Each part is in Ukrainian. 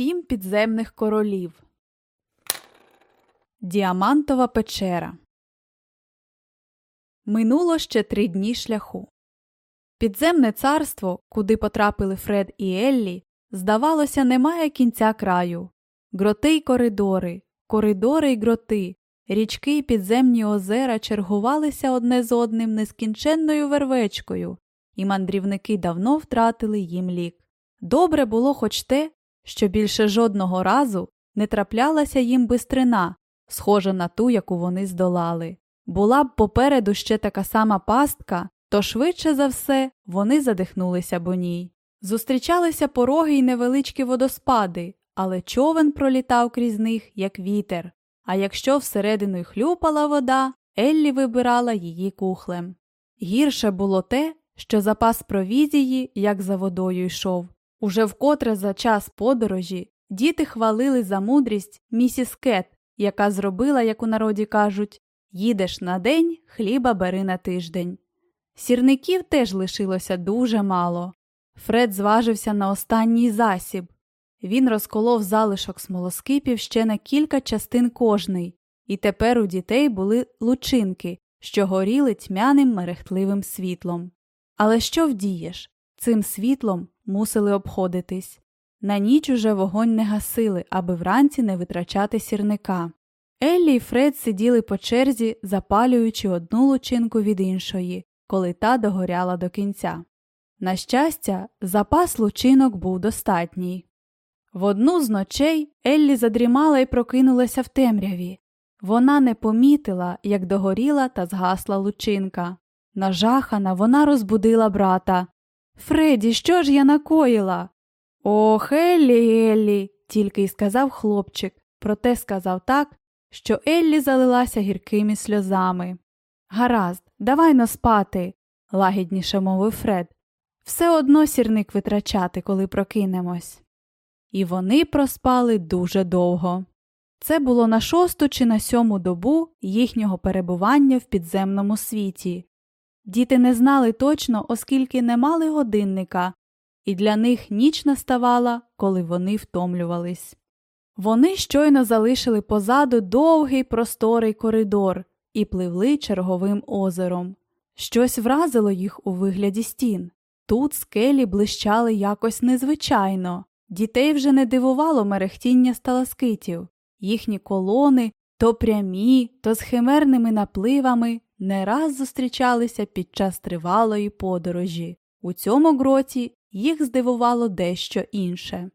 Сім підземних королів. Діамантова печера. Минуло ще три дні шляху. Підземне царство, куди потрапили Фред і Еллі, здавалося, немає кінця краю. Гроти й коридори, коридори й гроти, річки й підземні озера чергувалися одне з одним нескінченною вервечкою, і мандрівники давно втратили їм лік. Добре було хоч те, що більше жодного разу не траплялася їм бистрина, схожа на ту, яку вони здолали. Була б попереду ще така сама пастка, то швидше за все вони задихнулися б у ній. Зустрічалися пороги й невеличкі водоспади, але човен пролітав крізь них, як вітер, а якщо всередину й хлюпала вода, Еллі вибирала її кухлем. Гірше було те, що запас провізії, як за водою йшов. Уже вкотре за час подорожі діти хвалили за мудрість місіс Кет, яка зробила, як у народі кажуть, їдеш на день, хліба бери на тиждень. Сірників теж лишилося дуже мало. Фред зважився на останній засіб. Він розколов залишок смолоскипів ще на кілька частин кожний, і тепер у дітей були лучинки, що горіли тьмяним мерехтливим світлом. Але що вдієш? Цим світлом мусили обходитись. На ніч уже вогонь не гасили, аби вранці не витрачати сірника. Еллі і Фред сиділи по черзі, запалюючи одну лучинку від іншої, коли та догоряла до кінця. На щастя, запас лучинок був достатній. В одну з ночей Еллі задрімала і прокинулася в темряві. Вона не помітила, як догоріла та згасла лучинка. Нажахана, вона розбудила брата. Фредді, що ж я накоїла? Ох, Еллі, Еллі, тільки й сказав хлопчик, проте сказав так, що Еллі залилася гіркими сльозами. Гаразд, давай но спати, лагідніше мовив Фред. Все одно сірник витрачати, коли прокинемось. І вони проспали дуже довго. Це було на шосту чи на сьому добу їхнього перебування в підземному світі. Діти не знали точно, оскільки не мали годинника, і для них ніч наставала, коли вони втомлювались. Вони щойно залишили позаду довгий просторий коридор і пливли черговим озером. Щось вразило їх у вигляді стін. Тут скелі блищали якось незвичайно. Дітей вже не дивувало мерехтіння сталаскитів, їхні колони то прямі, то з химерними напливами не раз зустрічалися під час тривалої подорожі. У цьому гроті їх здивувало дещо інше.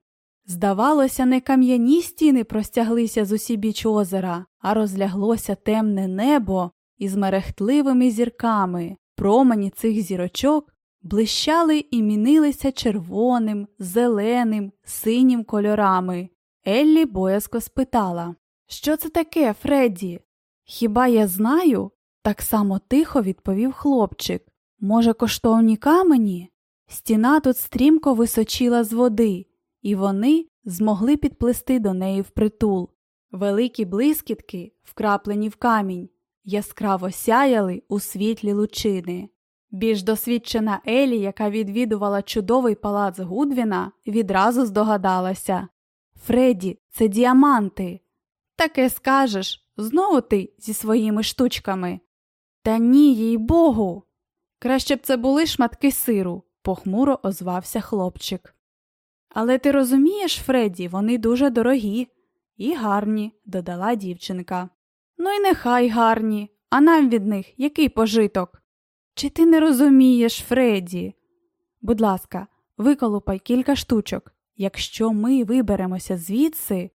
Здавалося, не кам'яні стіни простяглися з усібіч озера, а розляглося темне небо із мерехтливими зірками. Промені цих зірочок блищали і мінилися червоним, зеленим, синім кольорами. Еллі боязко спитала Що це таке, Фредді? Хіба я знаю? Так само тихо відповів хлопчик. Може, коштовні камені? Стіна тут стрімко височила з води, і вони змогли підплисти до неї впритул. Великі блискітки, вкраплені в камінь, яскраво сяяли у світлі лучини. Більш досвідчена Елі, яка відвідувала чудовий палац Гудвіна, відразу здогадалася Фредді, це діаманти. Таке скажеш, знову ти зі своїми штучками. Та ні, їй богу. Краще б це були шматки сиру, похмуро озвався хлопчик. Але ти розумієш, Фредді, вони дуже дорогі і гарні, додала дівчинка. Ну і нехай гарні, а нам від них який пожиток? Чи ти не розумієш, Фредді? Будь ласка, виколупай кілька штучок. Якщо ми виберемося звідси,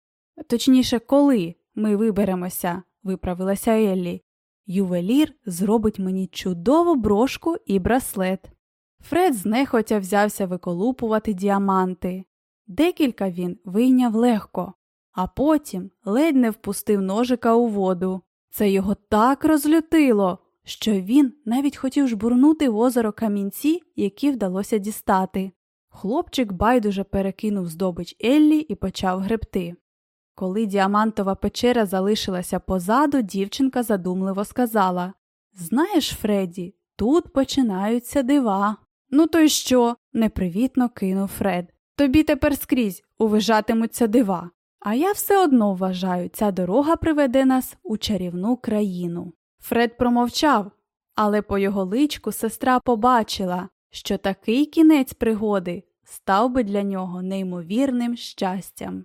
точніше, коли ми виберемося, виправилася Еллі, ювелір зробить мені чудову брошку і браслет. Фред знехотя взявся виколупувати діаманти. Декілька він вийняв легко, а потім ледь не впустив ножика у воду. Це його так розлютило, що він навіть хотів жбурнути в озеро камінці, які вдалося дістати. Хлопчик байдуже перекинув здобич Еллі і почав гребти. Коли діамантова печера залишилася позаду, дівчинка задумливо сказала Знаєш, Фредді, тут починаються дива. Ну, то й що? непривітно кинув Фред. Тобі тепер скрізь уважатимуться дива. А я все одно вважаю, ця дорога приведе нас у чарівну країну. Фред промовчав, але по його личку сестра побачила, що такий кінець пригоди став би для нього неймовірним щастям.